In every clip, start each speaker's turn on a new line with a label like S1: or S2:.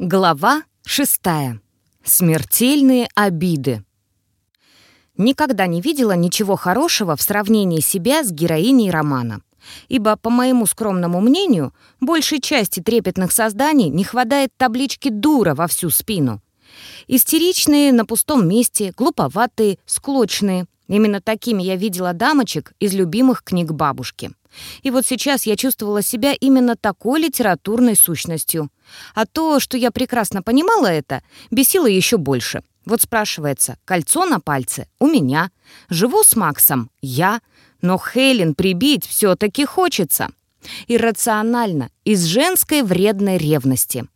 S1: Глава шестая. Смертельные обиды. Никогда не видела ничего хорошего в сравнении себя с героиней романа. Ибо, по моему скромному мнению, большей части трепетных созданий не хватает таблички «дура» во всю спину. Истеричные, на пустом месте, глуповатые, склочные. Именно такими я видела дамочек из любимых книг бабушки. И вот сейчас я чувствовала себя именно такой литературной сущностью. А то, что я прекрасно понимала это, бесило еще больше. Вот спрашивается, кольцо на пальце у меня. Живу с Максом я, но Хелен прибить все-таки хочется. Иррационально, из женской вредной ревности.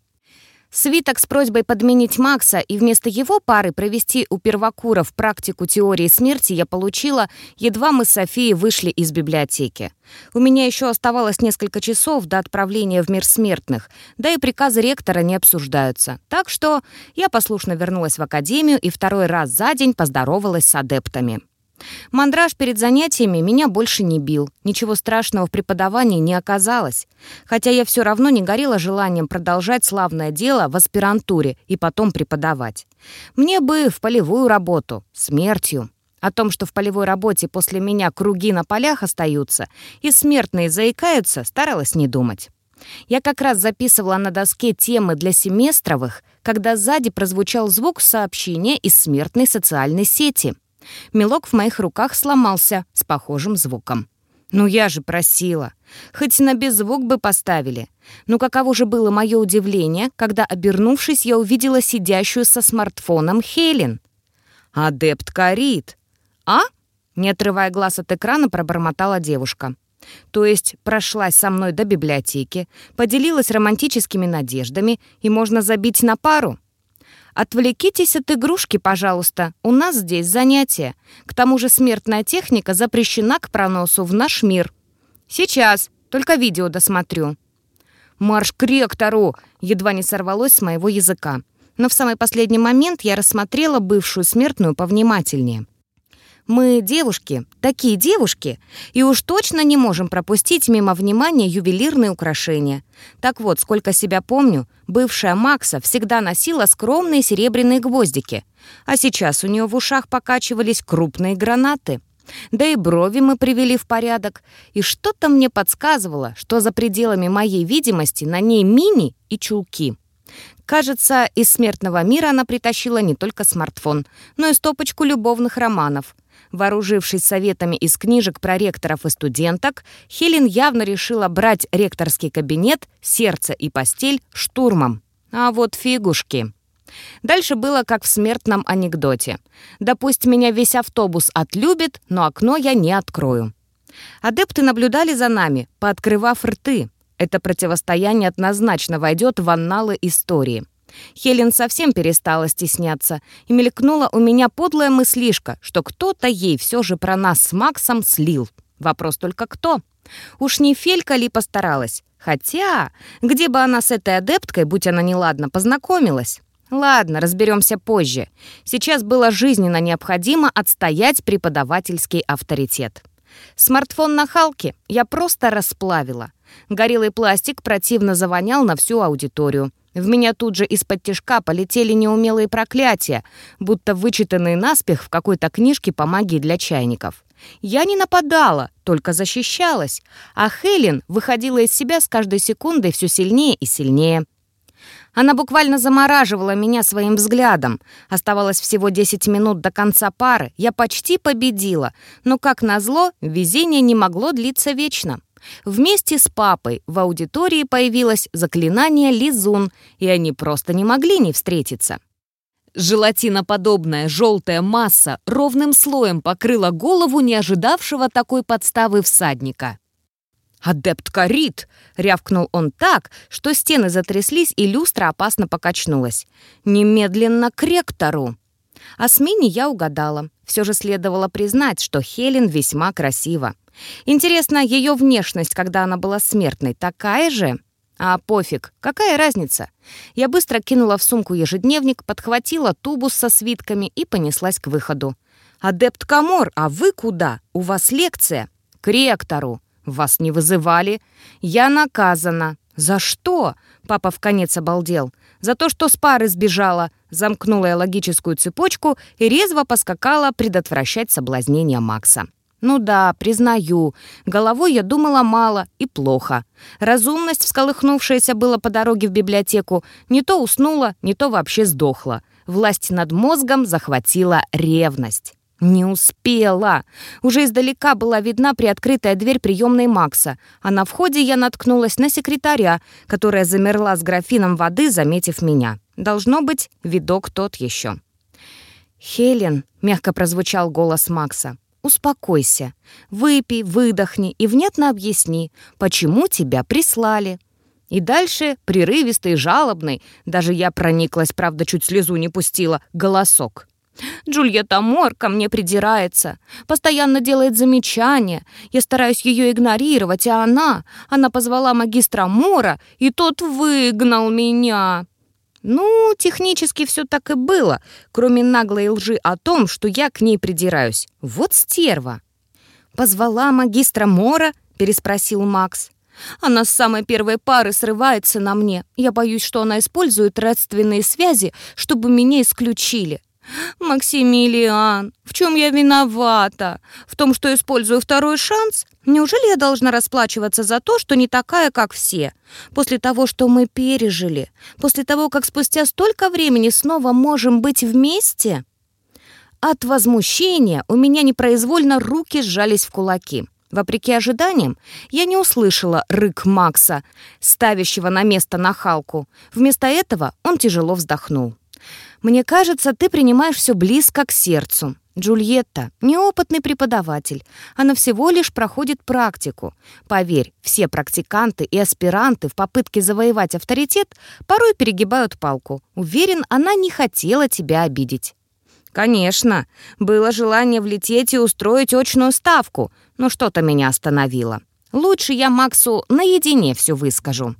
S1: Свиток с просьбой подменить Макса и вместо его пары провести у первокуров практику теории смерти я получила, едва мы с Софией вышли из библиотеки. У меня еще оставалось несколько часов до отправления в мир смертных, да и приказы ректора не обсуждаются. Так что я послушно вернулась в академию и второй раз за день поздоровалась с адептами. Мандраж перед занятиями меня больше не бил. Ничего страшного в преподавании не оказалось. Хотя я все равно не горела желанием продолжать славное дело в аспирантуре и потом преподавать. Мне бы в полевую работу, смертью. О том, что в полевой работе после меня круги на полях остаются и смертные заикаются, старалась не думать. Я как раз записывала на доске темы для семестровых, когда сзади прозвучал звук сообщения из смертной социальной сети — Мелок в моих руках сломался с похожим звуком. «Ну я же просила. Хоть на беззвук бы поставили. Но каково же было мое удивление, когда, обернувшись, я увидела сидящую со смартфоном Хелен. «Адепт Карит!» «А?» — не отрывая глаз от экрана, пробормотала девушка. То есть прошлась со мной до библиотеки, поделилась романтическими надеждами, и можно забить на пару. «Отвлекитесь от игрушки, пожалуйста. У нас здесь занятие. К тому же смертная техника запрещена к проносу в наш мир. Сейчас, только видео досмотрю». «Марш к ректору!» едва не сорвалось с моего языка. Но в самый последний момент я рассмотрела бывшую смертную повнимательнее. Мы девушки, такие девушки, и уж точно не можем пропустить мимо внимания ювелирные украшения. Так вот, сколько себя помню, бывшая Макса всегда носила скромные серебряные гвоздики, а сейчас у нее в ушах покачивались крупные гранаты. Да и брови мы привели в порядок, и что-то мне подсказывало, что за пределами моей видимости на ней мини и чулки. Кажется, из смертного мира она притащила не только смартфон, но и стопочку любовных романов — Вооружившись советами из книжек про ректоров и студенток, Хелен явно решила брать ректорский кабинет, сердце и постель штурмом. А вот фигушки. Дальше было как в смертном анекдоте. «Да меня весь автобус отлюбит, но окно я не открою». Адепты наблюдали за нами, пооткрывав рты. Это противостояние однозначно войдет в анналы истории. Хелен совсем перестала стесняться, и мелькнула у меня подлая мыслишка, что кто-то ей все же про нас с Максом слил. Вопрос только кто? Уж не Фелька ли постаралась? Хотя, где бы она с этой адепткой, будь она неладна, познакомилась? Ладно, разберемся позже. Сейчас было жизненно необходимо отстоять преподавательский авторитет. Смартфон на Халке я просто расплавила. Горелый пластик противно завонял на всю аудиторию. В меня тут же из-под тяжка полетели неумелые проклятия, будто вычитанные наспех в какой-то книжке по магии для чайников. Я не нападала, только защищалась, а Хелен выходила из себя с каждой секундой все сильнее и сильнее. Она буквально замораживала меня своим взглядом. Оставалось всего 10 минут до конца пары. Я почти победила, но, как назло, везение не могло длиться вечно. Вместе с папой в аудитории появилось заклинание «Лизун», и они просто не могли не встретиться. Желатиноподобная желтая масса ровным слоем покрыла голову не ожидавшего такой подставы всадника. «Адепт Карит!» — рявкнул он так, что стены затряслись и люстра опасно покачнулась. «Немедленно к ректору!» О смене я угадала. Все же следовало признать, что Хелен весьма красива. Интересно, ее внешность, когда она была смертной, такая же? А пофиг, какая разница? Я быстро кинула в сумку ежедневник, подхватила тубус со свитками и понеслась к выходу. «Адептка Мор, а вы куда? У вас лекция?» «К ректору». «Вас не вызывали?» «Я наказана». «За что?» — папа в конец обалдел. За то, что с пары сбежала. Замкнула я логическую цепочку и резво поскакала предотвращать соблазнение Макса. Ну да, признаю, головой я думала мало и плохо. Разумность, всколыхнувшаяся была по дороге в библиотеку, не то уснула, не то вообще сдохла. Власть над мозгом захватила ревность. Не успела. Уже издалека была видна приоткрытая дверь приемной Макса, а на входе я наткнулась на секретаря, которая замерла с графином воды, заметив меня. Должно быть, видок тот еще. «Хелен», — мягко прозвучал голос Макса, — «успокойся. Выпей, выдохни и внятно объясни, почему тебя прислали». И дальше прерывистый, жалобный, даже я прониклась, правда, чуть слезу не пустила, голосок. Джульетта Мор ко мне придирается, постоянно делает замечания. Я стараюсь ее игнорировать, а она... Она позвала магистра Мора, и тот выгнал меня. Ну, технически все так и было, кроме наглой лжи о том, что я к ней придираюсь. Вот стерва. «Позвала магистра Мора?» — переспросил Макс. Она с самой первой пары срывается на мне. Я боюсь, что она использует родственные связи, чтобы меня исключили. «Максимилиан, в чем я виновата? В том, что использую второй шанс? Неужели я должна расплачиваться за то, что не такая, как все? После того, что мы пережили? После того, как спустя столько времени снова можем быть вместе?» От возмущения у меня непроизвольно руки сжались в кулаки. Вопреки ожиданиям, я не услышала рык Макса, ставящего на место нахалку. Вместо этого он тяжело вздохнул. Мне кажется, ты принимаешь все близко к сердцу. Джульетта — неопытный преподаватель. Она всего лишь проходит практику. Поверь, все практиканты и аспиранты в попытке завоевать авторитет порой перегибают палку. Уверен, она не хотела тебя обидеть. Конечно, было желание влететь и устроить очную ставку, но что-то меня остановило. Лучше я Максу наедине все выскажу.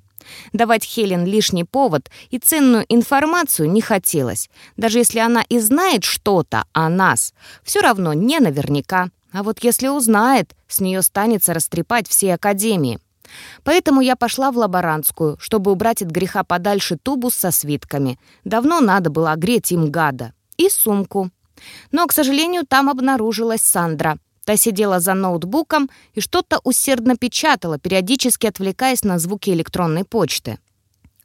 S1: Давать Хелен лишний повод и ценную информацию не хотелось. Даже если она и знает что-то о нас, все равно не наверняка. А вот если узнает, с нее станется растрепать всей академии. Поэтому я пошла в лаборантскую, чтобы убрать от греха подальше тубус со свитками. Давно надо было огреть им гада. И сумку. Но, к сожалению, там обнаружилась Сандра. Та сидела за ноутбуком и что-то усердно печатала, периодически отвлекаясь на звуки электронной почты.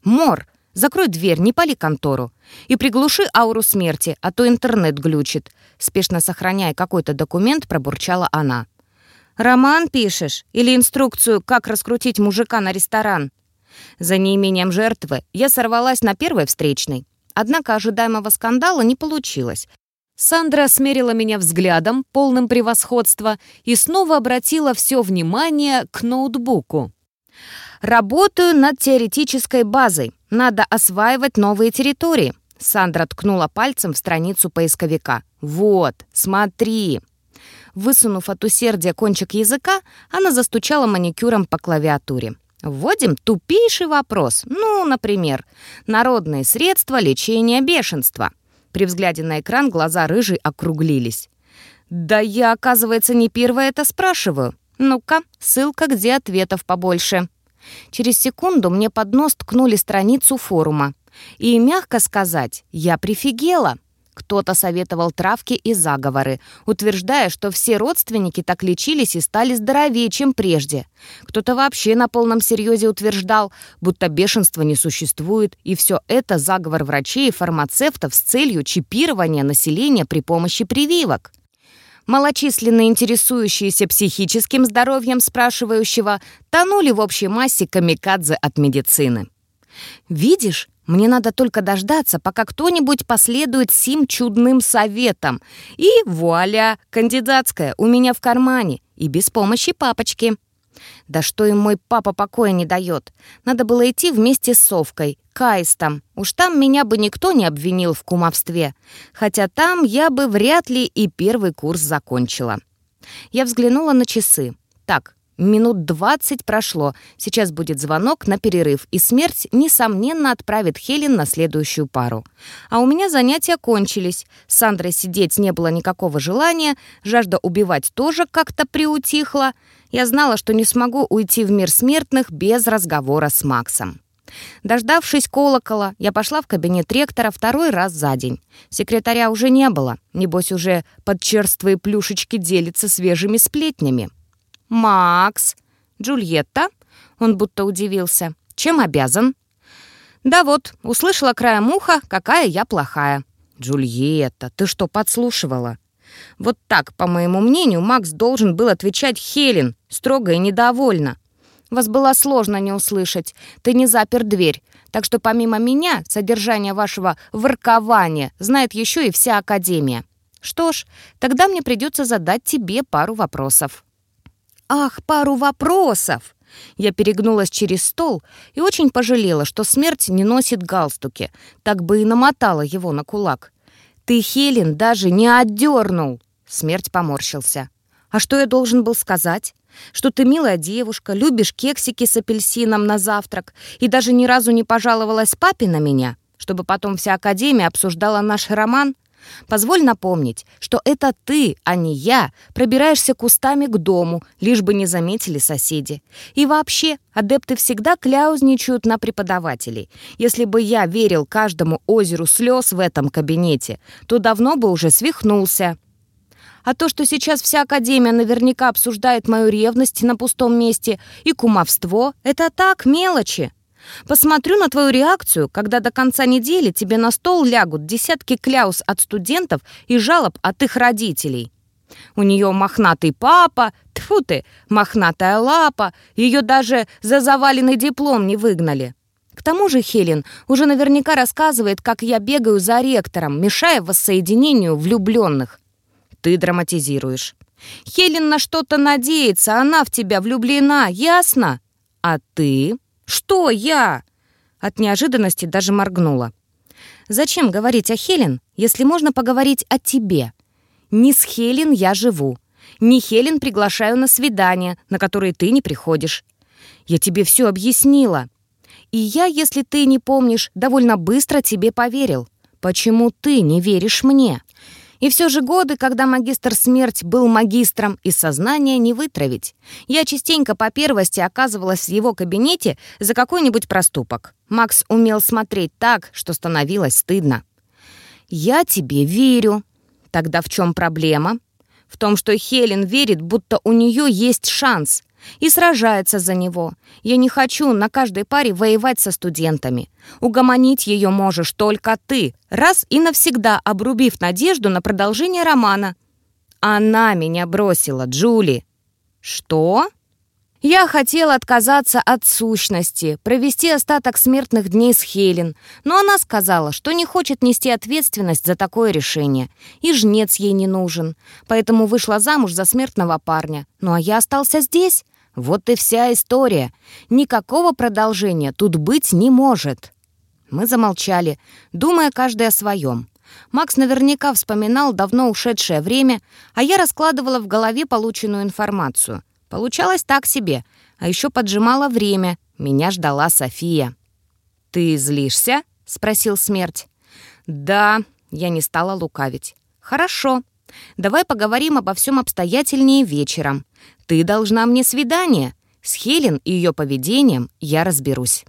S1: «Мор, закрой дверь, не пали контору. И приглуши ауру смерти, а то интернет глючит», спешно сохраняя какой-то документ, пробурчала она. «Роман пишешь? Или инструкцию, как раскрутить мужика на ресторан?» За неимением жертвы я сорвалась на первой встречной. Однако ожидаемого скандала не получилось. Сандра смерила меня взглядом, полным превосходства, и снова обратила все внимание к ноутбуку. «Работаю над теоретической базой. Надо осваивать новые территории». Сандра ткнула пальцем в страницу поисковика. «Вот, смотри». Высунув от усердия кончик языка, она застучала маникюром по клавиатуре. Вводим тупейший вопрос. Ну, например, народные средства лечения бешенства – при взгляде на экран глаза рыжей округлились. «Да я, оказывается, не первая это спрашиваю. Ну-ка, ссылка, где ответов побольше». Через секунду мне под нос ткнули страницу форума. И, мягко сказать, я прифигела. Кто-то советовал травки и заговоры, утверждая, что все родственники так лечились и стали здоровее, чем прежде. Кто-то вообще на полном серьезе утверждал, будто бешенства не существует, и все это заговор врачей и фармацевтов с целью чипирования населения при помощи прививок. Малочисленные интересующиеся психическим здоровьем спрашивающего тонули в общей массе камикадзе от медицины. «Видишь, мне надо только дождаться, пока кто-нибудь последует сим чудным советам. И вуаля, кандидатская у меня в кармане. И без помощи папочки. Да что им мой папа покоя не дает. Надо было идти вместе с Совкой, Кайстом. Уж там меня бы никто не обвинил в кумовстве. Хотя там я бы вряд ли и первый курс закончила. Я взглянула на часы. Так, Минут двадцать прошло. Сейчас будет звонок на перерыв, и смерть, несомненно, отправит Хелен на следующую пару. А у меня занятия кончились. С Сандрой сидеть не было никакого желания, жажда убивать тоже как-то приутихла. Я знала, что не смогу уйти в мир смертных без разговора с Максом. Дождавшись колокола, я пошла в кабинет ректора второй раз за день. Секретаря уже не было. Небось, уже под черствые плюшечки делится свежими сплетнями. «Макс!» «Джульетта?» Он будто удивился. «Чем обязан?» «Да вот, услышала краем уха, какая я плохая». «Джульетта, ты что, подслушивала?» Вот так, по моему мнению, Макс должен был отвечать Хелен, строго и недовольно. Вас было сложно не услышать. Ты не запер дверь. Так что помимо меня, содержание вашего воркования знает еще и вся Академия. Что ж, тогда мне придется задать тебе пару вопросов». «Ах, пару вопросов!» Я перегнулась через стол и очень пожалела, что смерть не носит галстуки. Так бы и намотала его на кулак. «Ты, Хелен, даже не отдернул!» Смерть поморщился. «А что я должен был сказать? Что ты милая девушка, любишь кексики с апельсином на завтрак и даже ни разу не пожаловалась папе на меня, чтобы потом вся Академия обсуждала наш роман? Позволь напомнить, что это ты, а не я, пробираешься кустами к дому, лишь бы не заметили соседи. И вообще, адепты всегда кляузничают на преподавателей. Если бы я верил каждому озеру слез в этом кабинете, то давно бы уже свихнулся. А то, что сейчас вся Академия наверняка обсуждает мою ревность на пустом месте и кумовство, это так, мелочи. Посмотрю на твою реакцию, когда до конца недели тебе на стол лягут десятки кляус от студентов и жалоб от их родителей. У нее мохнатый папа, тфу ты, мохнатая лапа, ее даже за заваленный диплом не выгнали. К тому же Хелен уже наверняка рассказывает, как я бегаю за ректором, мешая воссоединению влюбленных. Ты драматизируешь. Хелен на что-то надеется, она в тебя влюблена, ясно? А ты? «Что я?» От неожиданности даже моргнула. «Зачем говорить о Хелен, если можно поговорить о тебе? Не с Хелен я живу. Не Хелен приглашаю на свидание, на которое ты не приходишь. Я тебе все объяснила. И я, если ты не помнишь, довольно быстро тебе поверил. Почему ты не веришь мне?» И все же годы, когда магистр смерть был магистром, из сознания не вытравить. Я частенько по первости оказывалась в его кабинете за какой-нибудь проступок. Макс умел смотреть так, что становилось стыдно. «Я тебе верю». Тогда в чем проблема? В том, что Хелен верит, будто у нее есть шанс и сражается за него. Я не хочу на каждой паре воевать со студентами. Угомонить ее можешь только ты, раз и навсегда обрубив надежду на продолжение романа. Она меня бросила, Джули. Что? Я хотела отказаться от сущности, провести остаток смертных дней с Хелен, но она сказала, что не хочет нести ответственность за такое решение, и жнец ей не нужен, поэтому вышла замуж за смертного парня. Ну а я остался здесь, вот и вся история. Никакого продолжения тут быть не может. Мы замолчали, думая каждый о своем. Макс наверняка вспоминал давно ушедшее время, а я раскладывала в голове полученную информацию. Получалось так себе, а еще поджимало время. Меня ждала София. «Ты злишься?» — спросил смерть. «Да», — я не стала лукавить. «Хорошо. Давай поговорим обо всем обстоятельнее вечером. Ты должна мне свидание. С Хелен и ее поведением я разберусь.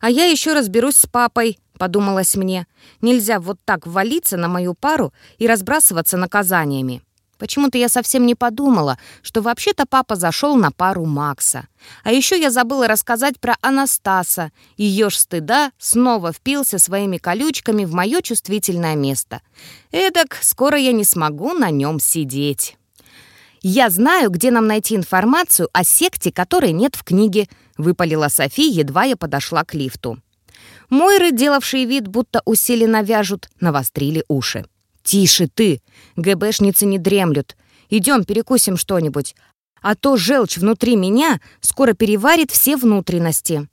S1: А я еще разберусь с папой, подумалось мне. Нельзя вот так валиться на мою пару и разбрасываться наказаниями. Почему-то я совсем не подумала, что вообще-то папа зашел на пару Макса. А еще я забыла рассказать про Анастаса. Ее ж стыда снова впился своими колючками в мое чувствительное место. Эдак скоро я не смогу на нем сидеть. «Я знаю, где нам найти информацию о секте, которой нет в книге», — выпалила София, едва я подошла к лифту. Мойры, делавшие вид, будто усиленно вяжут, навострили уши. «Тише ты! ГБшницы не дремлют. Идем перекусим что-нибудь. А то желчь внутри меня скоро переварит все внутренности».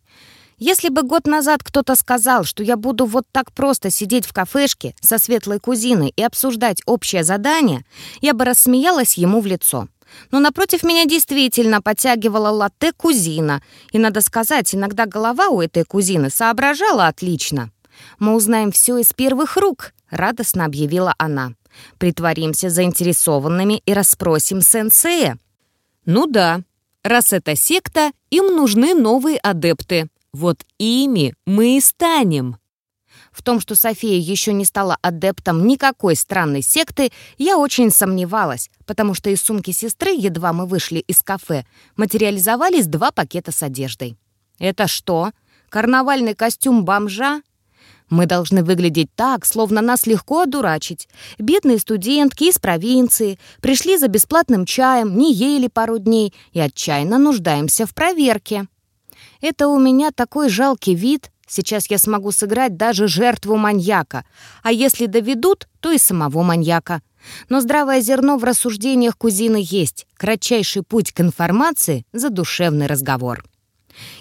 S1: Если бы год назад кто-то сказал, что я буду вот так просто сидеть в кафешке со светлой кузиной и обсуждать общее задание, я бы рассмеялась ему в лицо. Но напротив меня действительно подтягивала латте кузина, и, надо сказать, иногда голова у этой кузины соображала отлично. «Мы узнаем все из первых рук», — радостно объявила она. «Притворимся заинтересованными и расспросим сенсея». «Ну да, раз это секта, им нужны новые адепты»,
S2: Вот ими мы и станем.
S1: В том, что София еще не стала адептом никакой странной секты, я очень сомневалась, потому что из сумки сестры, едва мы вышли из кафе, материализовались два пакета с одеждой. «Это что? Карнавальный костюм бомжа?» Мы должны выглядеть так, словно нас легко одурачить. Бедные студентки из провинции пришли за бесплатным чаем, не ели пару дней и отчаянно нуждаемся в проверке. Это у меня такой жалкий вид, Сейчас я смогу сыграть даже жертву маньяка, а если доведут, то и самого маньяка. Но здравое зерно в рассуждениях кузины есть. Кратчайший путь к информации — задушевный разговор.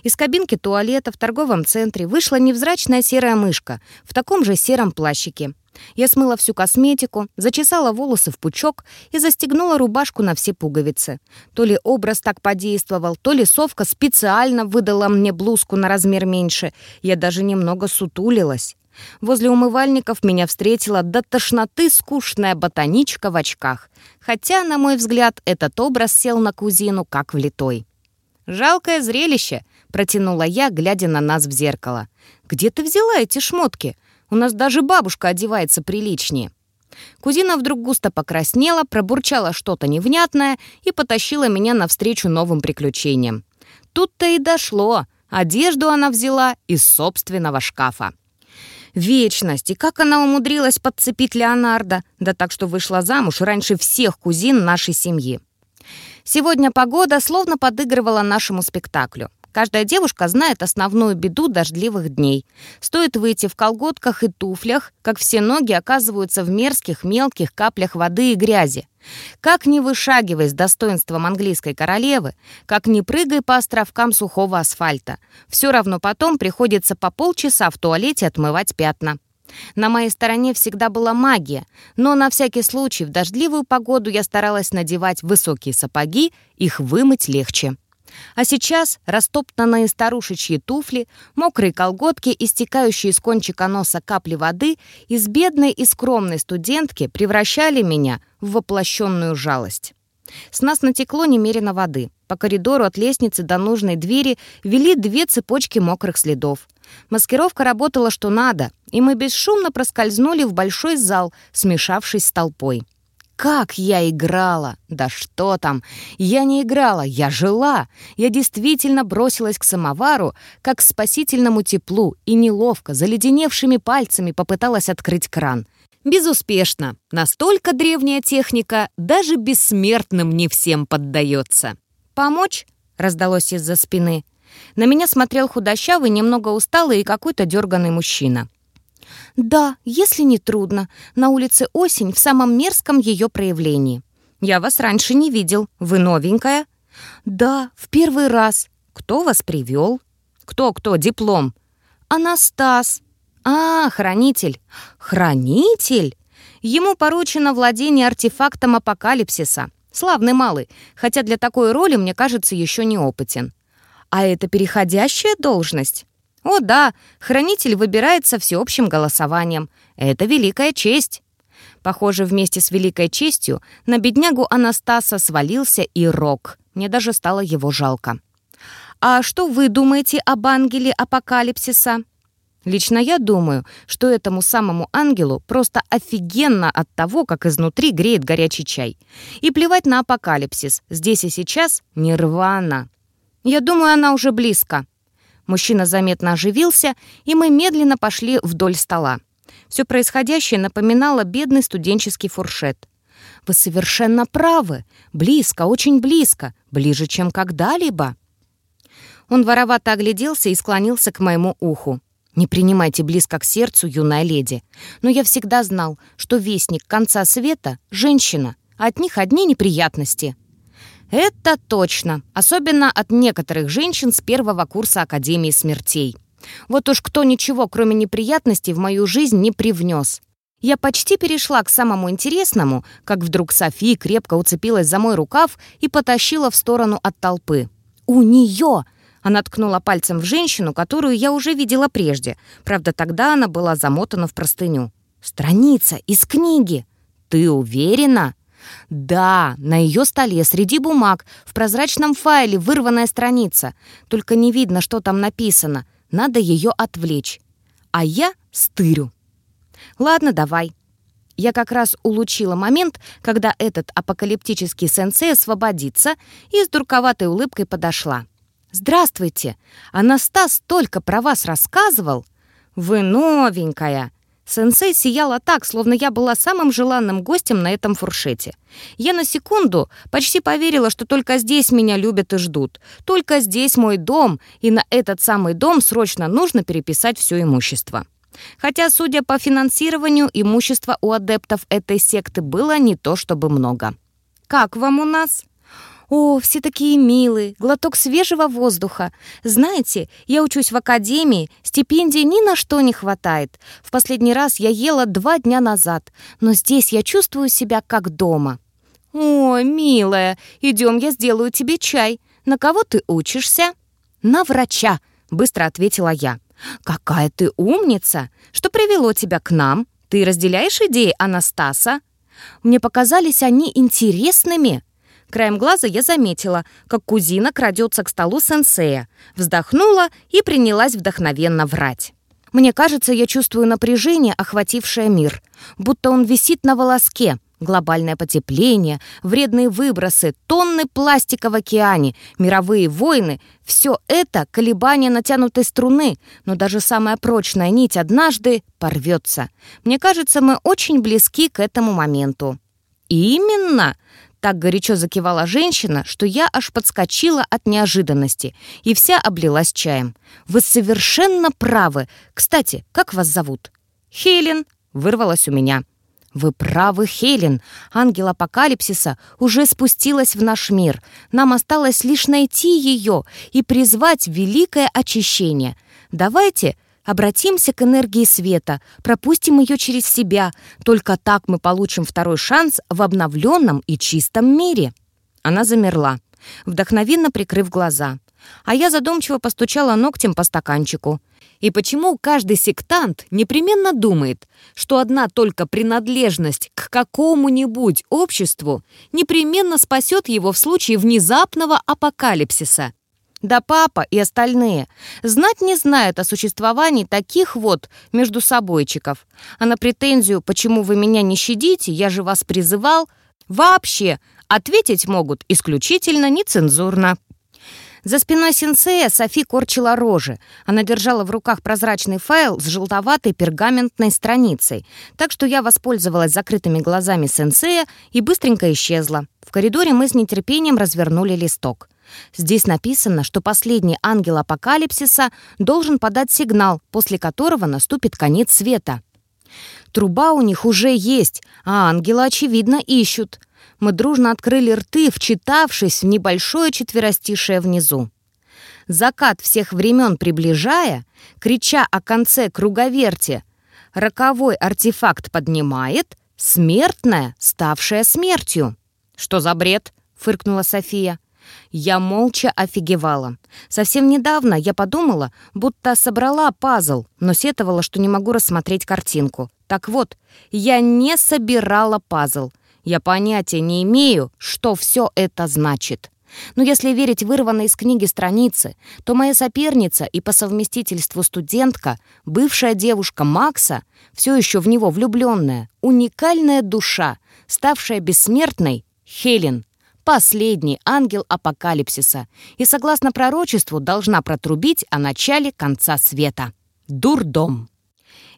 S1: Из кабинки туалета в торговом центре вышла невзрачная серая мышка в таком же сером плащике. Я смыла всю косметику, зачесала волосы в пучок и застегнула рубашку на все пуговицы. То ли образ так подействовал, то ли совка специально выдала мне блузку на размер меньше. Я даже немного сутулилась. Возле умывальников меня встретила до тошноты скучная ботаничка в очках. Хотя, на мой взгляд, этот образ сел на кузину как влитой. «Жалкое зрелище», — протянула я, глядя на нас в зеркало. «Где ты взяла эти шмотки? У нас даже бабушка одевается приличнее». Кузина вдруг густо покраснела, пробурчала что-то невнятное и потащила меня навстречу новым приключениям. Тут-то и дошло. Одежду она взяла из собственного шкафа. Вечность! И как она умудрилась подцепить Леонардо, да так, что вышла замуж раньше всех кузин нашей семьи. Сегодня погода словно подыгрывала нашему спектаклю. Каждая девушка знает основную беду дождливых дней. Стоит выйти в колготках и туфлях, как все ноги оказываются в мерзких мелких каплях воды и грязи. Как не вышагивай с достоинством английской королевы, как не прыгай по островкам сухого асфальта, все равно потом приходится по полчаса в туалете отмывать пятна. На моей стороне всегда была магия, но на всякий случай в дождливую погоду я старалась надевать высокие сапоги, их вымыть легче. А сейчас растоптанные старушечьи туфли, мокрые колготки, истекающие из кончика носа капли воды из бедной и скромной студентки превращали меня в воплощенную жалость. С нас натекло немерено воды. По коридору от лестницы до нужной двери вели две цепочки мокрых следов. Маскировка работала что надо, и мы бесшумно проскользнули в большой зал, смешавшись с толпой. Как я играла! Да что там! Я не играла, я жила! Я действительно бросилась к самовару, как к спасительному теплу, и неловко, заледеневшими пальцами попыталась открыть кран. Безуспешно. Настолько древняя техника даже бессмертным не всем поддается. «Помочь?» — раздалось из-за спины. На меня смотрел худощавый, немного усталый и какой-то дерганный мужчина. «Да, если не трудно. На улице осень в самом мерзком ее проявлении. Я вас раньше не видел. Вы новенькая?» «Да, в первый раз. Кто вас привел?» «Кто-кто? Диплом?» «Анастас». «А, хранитель». «Хранитель?» Ему поручено владение артефактом апокалипсиса. Славный малый, хотя для такой роли, мне кажется, еще не опытен. А это переходящая должность? О да, хранитель выбирается всеобщим голосованием. Это великая честь. Похоже, вместе с великой честью на беднягу Анастаса свалился и рок. Мне даже стало его жалко. А что вы думаете об ангеле апокалипсиса? Лично я думаю, что этому самому ангелу просто офигенно от того, как изнутри греет горячий чай. И плевать на апокалипсис. Здесь и сейчас нирвана. Я думаю, она уже близко. Мужчина заметно оживился, и мы медленно пошли вдоль стола. Все происходящее напоминало бедный студенческий фуршет. «Вы совершенно правы. Близко, очень близко. Ближе, чем когда-либо». Он воровато огляделся и склонился к моему уху. «Не принимайте близко к сердцу, юная леди. Но я всегда знал, что вестник конца света — женщина. От них одни неприятности». Это точно, особенно от некоторых женщин с первого курса Академии смертей. Вот уж кто ничего, кроме неприятностей, в мою жизнь не привнес. Я почти перешла к самому интересному, как вдруг Софи крепко уцепилась за мой рукав и потащила в сторону от толпы. «У нее!» Она ткнула пальцем в женщину, которую я уже видела прежде. Правда, тогда она была замотана в простыню. «Страница из книги!» «Ты уверена?» Да, на ее столе среди бумаг в прозрачном файле вырванная страница. Только не видно, что там написано. надо ее отвлечь. А я стырю. Ладно, давай. Я как раз улучила момент, когда этот апокалиптический сенсей освободится и с дурковатой улыбкой подошла. «Здравствуйте! Анастас только про вас рассказывал!» «Вы новенькая!» Сенсей сияла так, словно я была самым желанным гостем на этом фуршете. Я на секунду почти поверила, что только здесь меня любят и ждут. Только здесь мой дом, и на этот самый дом срочно нужно переписать все имущество. Хотя, судя по финансированию, имущества у адептов этой секты было не то чтобы много. «Как вам у нас?» «О, все такие милые, глоток свежего воздуха. Знаете, я учусь в академии, стипендии ни на что не хватает. В последний раз я ела два дня назад, но здесь я чувствую себя как дома». «О, милая, идем, я сделаю тебе чай. На кого ты учишься?» «На врача», — быстро ответила я. «Какая ты умница! Что привело тебя к нам? Ты разделяешь идеи Анастаса?» Мне показались они интересными. Краем глаза я заметила, как кузина крадется к столу сенсея, вздохнула и принялась вдохновенно врать. Мне кажется, я чувствую напряжение, охватившее мир, будто он висит на волоске, Глобальное потепление, вредные выбросы, тонны пластика в океане, мировые войны — все это колебания натянутой струны, но даже самая прочная нить однажды порвется. Мне кажется, мы очень близки к этому моменту. «Именно!» — так горячо закивала женщина, что я аж подскочила от неожиданности и вся облилась чаем. «Вы совершенно правы. Кстати, как вас зовут?» «Хелен», — вырвалась у меня. «Вы правы, Хелен. Ангел Апокалипсиса уже спустилась в наш мир. Нам осталось лишь найти ее и призвать великое очищение. Давайте обратимся к энергии света, пропустим ее через себя. Только так мы получим второй шанс в обновленном и чистом мире». Она замерла, вдохновенно прикрыв глаза. А я задумчиво постучала ногтем по стаканчику. И почему каждый сектант непременно думает, что одна только принадлежность к какому-нибудь обществу непременно спасет его в случае внезапного апокалипсиса? Да папа и остальные знать не знают о существовании таких вот между собойчиков. А на претензию «почему вы меня не щадите, я же вас призывал» вообще ответить могут исключительно нецензурно. За спиной сенсея Софи корчила рожи. Она держала в руках прозрачный файл с желтоватой пергаментной страницей, так что я воспользовалась закрытыми глазами сенсея и быстренько исчезла. В коридоре мы с нетерпением развернули листок. Здесь написано, что последний ангел апокалипсиса должен подать сигнал, после которого наступит конец света. Труба у них уже есть, а ангела, очевидно, ищут мы дружно открыли рты, вчитавшись в небольшое четверостишее внизу. Закат всех времен приближая, крича о конце круговерти, роковой артефакт поднимает, смертная, ставшая смертью. «Что за бред?» — фыркнула София. Я молча офигевала. Совсем недавно я подумала, будто собрала пазл, но сетовала, что не могу рассмотреть картинку. Так вот, я не собирала пазл — я понятия не имею, что все это значит. Но если верить вырванной из книги страницы, то моя соперница и по совместительству студентка, бывшая девушка Макса, все еще в него влюбленная, уникальная душа, ставшая бессмертной, Хелен, последний ангел апокалипсиса, и, согласно пророчеству, должна протрубить о начале конца света. Дурдом.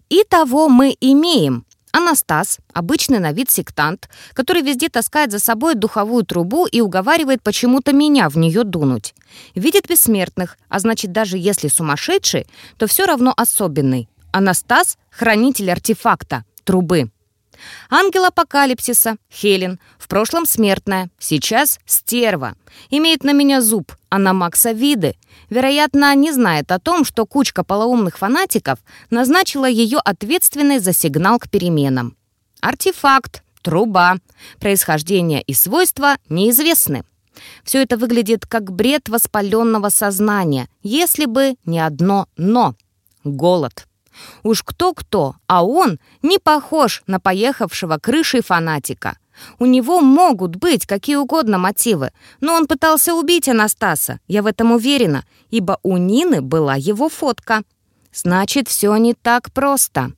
S1: Итого мы имеем Анастас, обычный на вид сектант, который везде таскает за собой духовую трубу и уговаривает почему-то меня в нее дунуть. Видит бессмертных, а значит, даже если сумасшедший, то все равно особенный. Анастас — хранитель артефакта, трубы. Ангел апокалипсиса, Хелен, в прошлом смертная, сейчас стерва. Имеет на меня зуб, а на Макса виды. Вероятно, не знает о том, что кучка полоумных фанатиков назначила ее ответственной за сигнал к переменам. Артефакт, труба, происхождение и свойства неизвестны. Все это выглядит как бред воспаленного сознания, если бы не одно «но» — голод. Уж кто-кто, а он не похож на поехавшего крышей фанатика. У него могут быть какие угодно мотивы, но он пытался убить Анастаса, я в этом уверена, ибо у Нины была его фотка. Значит, все не так просто.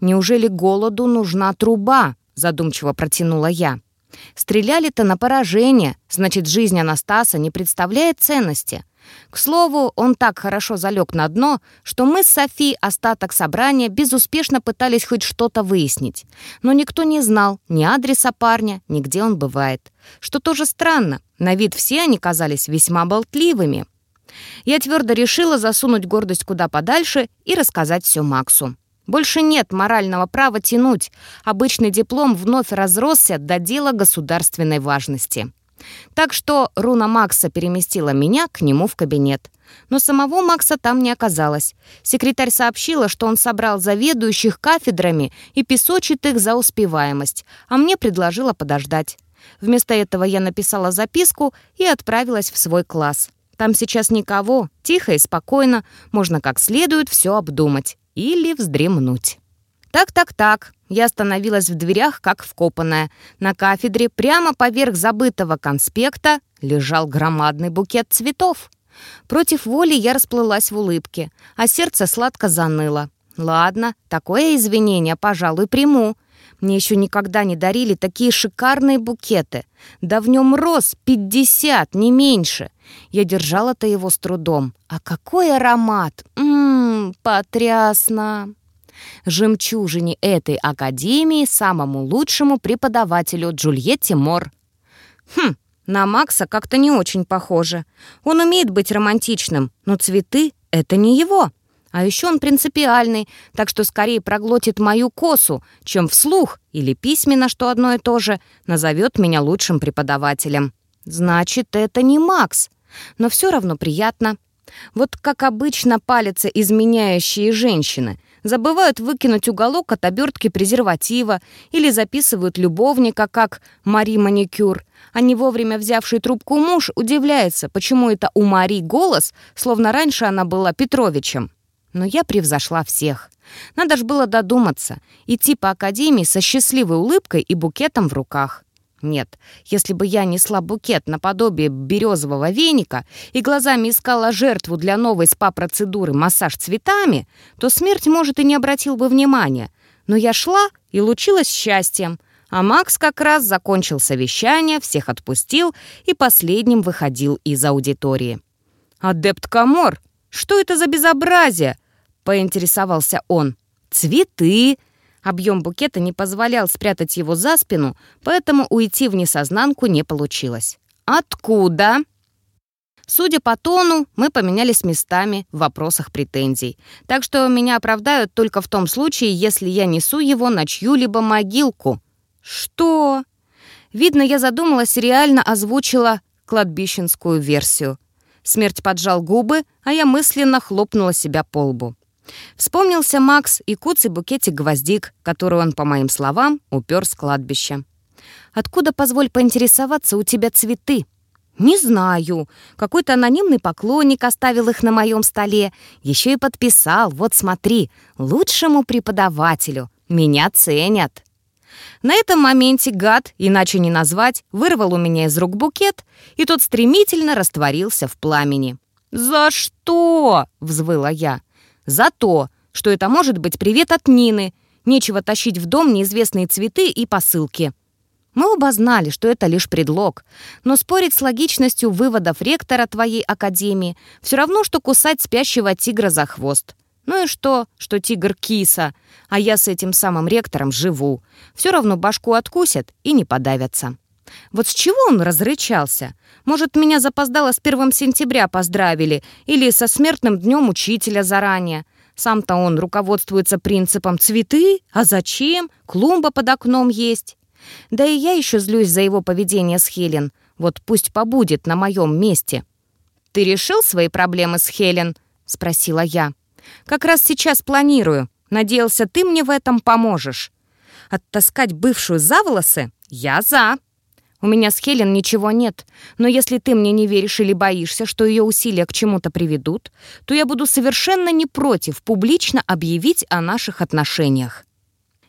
S1: Неужели голоду нужна труба? Задумчиво протянула я. Стреляли-то на поражение, значит, жизнь Анастаса не представляет ценности. К слову, он так хорошо залег на дно, что мы с Софи остаток собрания безуспешно пытались хоть что-то выяснить. Но никто не знал ни адреса парня, ни где он бывает. Что тоже странно, на вид все они казались весьма болтливыми. Я твердо решила засунуть гордость куда подальше и рассказать все Максу. Больше нет морального права тянуть. Обычный диплом вновь разросся до дела государственной важности. Так что руна Макса переместила меня к нему в кабинет. Но самого Макса там не оказалось. Секретарь сообщила, что он собрал заведующих кафедрами и песочит их за успеваемость, а мне предложила подождать. Вместо этого я написала записку и отправилась в свой класс. Там сейчас никого, тихо и спокойно, можно как следует все обдумать или вздремнуть. Так-так-так, я остановилась в дверях, как вкопанная. На кафедре, прямо поверх забытого конспекта, лежал громадный букет цветов. Против воли я расплылась в улыбке, а сердце сладко заныло. Ладно, такое извинение, пожалуй, приму. Мне еще никогда не дарили такие шикарные букеты. Да в нем роз пятьдесят, не меньше. Я держала-то его с трудом. А какой аромат! Ммм, потрясно! Жемчужине этой академии самому лучшему преподавателю Джульетте Мор. Хм, на Макса как-то не очень похоже. Он умеет быть романтичным, но цветы — это не его. А еще он принципиальный, так что скорее проглотит мою косу, чем вслух или письменно, что одно и то же, назовет меня лучшим преподавателем. Значит, это не Макс. Но все равно приятно. Вот как обычно палятся изменяющие женщины. Забывают выкинуть уголок от обертки презерватива или записывают любовника, как Мари Маникюр. А не вовремя взявший трубку муж удивляется, почему это у Мари голос, словно раньше она была Петровичем но я превзошла всех. Надо ж было додуматься, идти по академии со счастливой улыбкой и букетом в руках. Нет, если бы я несла букет наподобие березового веника и глазами искала жертву для новой спа-процедуры массаж цветами, то смерть, может, и не обратил бы внимания. Но я шла и лучилась счастьем, а Макс как раз закончил совещание, всех отпустил и последним выходил из аудитории. «Адептка Мор, что это за безобразие?» поинтересовался он. «Цветы!» Объем букета не позволял спрятать его за спину, поэтому уйти в несознанку не получилось. «Откуда?» Судя по тону, мы поменялись местами в вопросах претензий. Так что меня оправдают только в том случае, если я несу его на чью-либо могилку. «Что?» Видно, я задумалась реально озвучила кладбищенскую версию. Смерть поджал губы, а я мысленно хлопнула себя по лбу. Вспомнился Макс и куцый букетик гвоздик, который он, по моим словам, упер с кладбища. «Откуда, позволь поинтересоваться, у тебя цветы?» «Не знаю. Какой-то анонимный поклонник оставил их на моем столе. Еще и подписал. Вот смотри, лучшему преподавателю. Меня ценят». На этом моменте гад, иначе не назвать, вырвал у меня из рук букет, и тот стремительно растворился в пламени. «За что?» — взвыла я. За то, что это может быть привет от Нины. Нечего тащить в дом неизвестные цветы и посылки. Мы оба знали, что это лишь предлог, но спорить с логичностью выводов ректора твоей академии все равно, что кусать спящего тигра за хвост. Ну и что, что тигр киса, а я с этим самым ректором живу. Все равно башку откусят и не подавятся. Вот с чего он разрычался? Может, меня запоздало с первым сентября поздравили или со смертным днем учителя заранее? Сам-то он руководствуется принципом «цветы? А зачем? Клумба под окном есть». Да и я еще злюсь за его поведение с Хелен. Вот пусть побудет на моем месте. «Ты решил свои проблемы с Хелен?» — спросила я. «Как раз сейчас планирую. Надеялся, ты мне в этом поможешь. Оттаскать бывшую за волосы? Я за!» У меня с Хелен ничего нет, но если ты мне не веришь или боишься, что ее усилия к чему-то приведут, то я буду совершенно не против публично объявить о наших отношениях».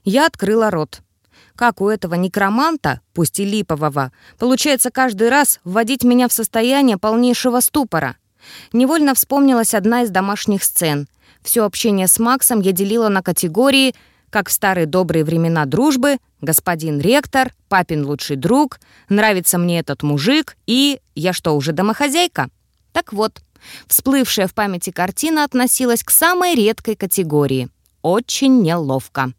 S1: Я открыла рот. Как у этого некроманта, пусть и липового, получается каждый раз вводить меня в состояние полнейшего ступора? Невольно вспомнилась одна из домашних сцен. Все общение с Максом я делила на категории как в старые добрые времена дружбы, господин ректор, папин лучший друг, нравится мне этот мужик и я что, уже домохозяйка? Так вот, всплывшая в памяти картина относилась к самой редкой категории. Очень неловко.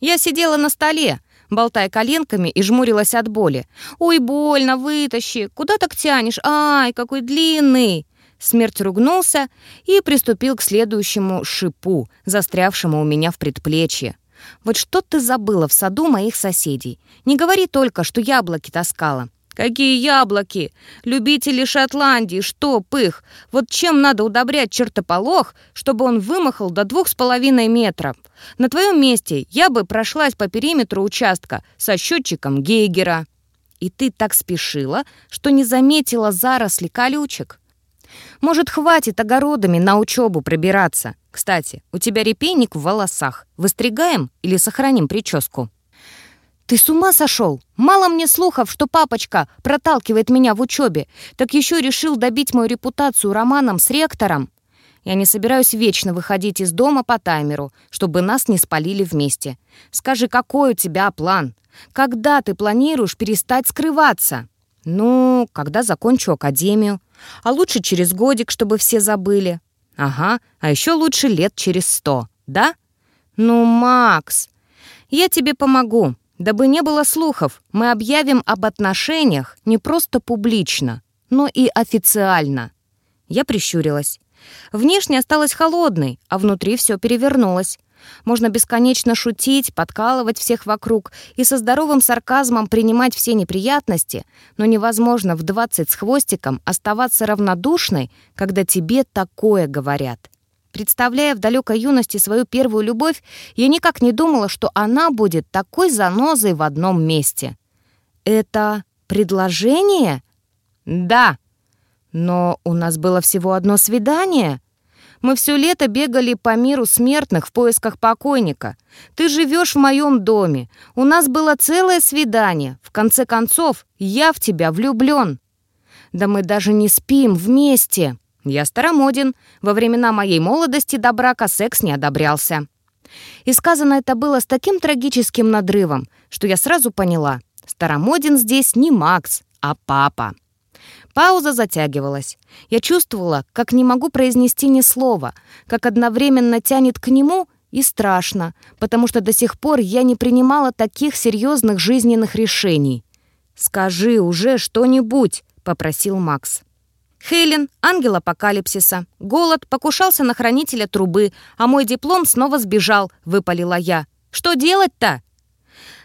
S1: Я сидела на столе, болтая коленками и жмурилась от боли. «Ой, больно, вытащи! Куда так тянешь? Ай, какой длинный!» Смерть ругнулся и приступил к следующему шипу, застрявшему у меня в предплечье. «Вот что ты забыла в саду моих соседей? Не говори только, что яблоки таскала. «Какие яблоки! Любители Шотландии, что пых! Вот чем надо удобрять чертополох, чтобы он вымахал до двух с половиной метров? На твоем месте я бы прошлась по периметру участка со счетчиком Гейгера». «И ты так спешила, что не заметила заросли колючек?» «Может, хватит огородами на учебу пробираться? Кстати, у тебя репейник в волосах. Выстригаем или сохраним прическу?» «Ты с ума сошел? Мало мне слухов, что папочка проталкивает меня в учебе, так еще решил добить мою репутацию романом с ректором. Я не собираюсь вечно выходить из дома по таймеру, чтобы нас не спалили вместе. Скажи, какой у тебя план? Когда ты планируешь перестать скрываться?» «Ну, когда закончу академию. А лучше через годик, чтобы все забыли». «Ага, а еще лучше лет через сто, да?» «Ну, Макс, я тебе помогу. Дабы не было слухов, мы объявим об отношениях не просто публично, но и официально. Я прищурилась. Внешне осталась холодной, а внутри все перевернулось. Можно бесконечно шутить, подкалывать всех вокруг и со здоровым сарказмом принимать все неприятности, но невозможно в 20 с хвостиком оставаться равнодушной, когда тебе такое говорят. Представляя в далекой юности свою первую любовь, я никак не думала, что она будет такой занозой в одном месте. «Это предложение?» «Да». «Но у нас было всего одно свидание. Мы все лето бегали по миру смертных в поисках покойника. Ты живешь в моем доме. У нас было целое свидание. В конце концов, я в тебя влюблен. Да мы даже не спим вместе». Я старомоден. Во времена моей молодости до брака секс не одобрялся. И сказано это было с таким трагическим надрывом, что я сразу поняла. Старомоден здесь не Макс, а папа. Пауза затягивалась. Я чувствовала, как не могу произнести ни слова, как одновременно тянет к нему и страшно, потому что до сих пор я не принимала таких серьезных жизненных решений. «Скажи уже что-нибудь», — попросил Макс. Хелен, ангел апокалипсиса. Голод покушался на хранителя трубы, а мой диплом снова сбежал, выпалила я. Что делать-то?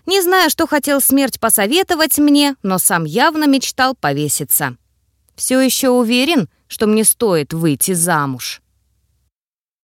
S1: Не знаю, что хотел смерть посоветовать мне, но сам явно мечтал повеситься. Все еще уверен, что мне стоит выйти замуж.